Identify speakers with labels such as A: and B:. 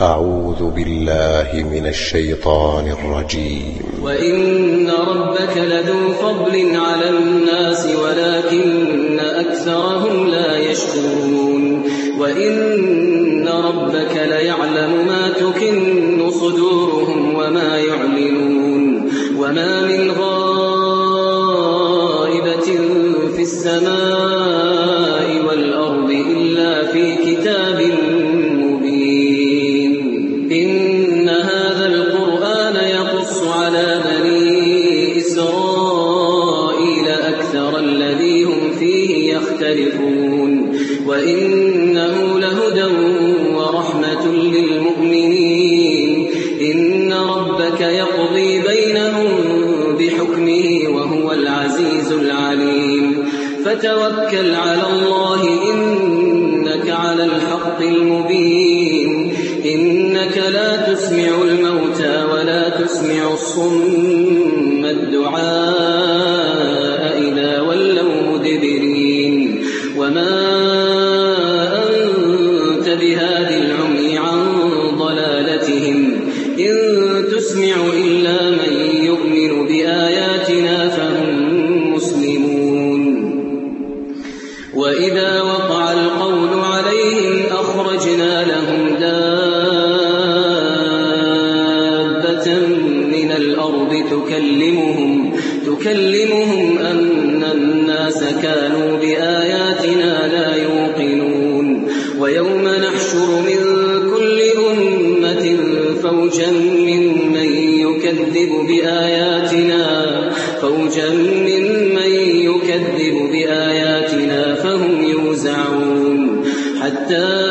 A: أعوذ بالله من الشيطان الرجيم وإن ربك لذو فضل على الناس ولكن أكثرهم لا يشكرون وإن ربك ليعلم ما تكن صدورهم وما يعلنون وما من غائبة في السماء بني إسرائيل أكثر الذي هم فيه يختلفون وإنه لهدى ورحمة للمؤمنين إن ربك يقضي بينهم بحكمه وهو العزيز العليم فتوكل على الله إنك على الحق المبين إنك لا تسمع المبين أسمع الصم الدعاء إذا ولوا مدبرين وما أنت بهادي العمي عن ضلالتهم إن تسمع إلا من يؤمن بآياتنا فهم مسلمون وإذا وقع الأرض تكلمهم تكلمهم أن الناس كانوا بآياتنا لا يوقنون ويوم نحشر من كل أمة فوجا من من يكذب بآياتنا فوجا من من يكذب بآياتنا فهم يوزعون حتى